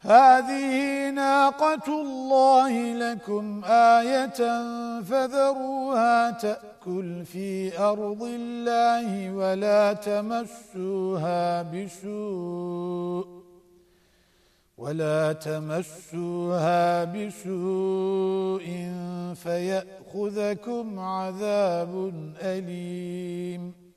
هذه ناقة الله لكم آية فذروها تأكل في أرض الله ولا تمسوها بسوء ولا تمسوها بسوء فيأخذكم عذاب أليم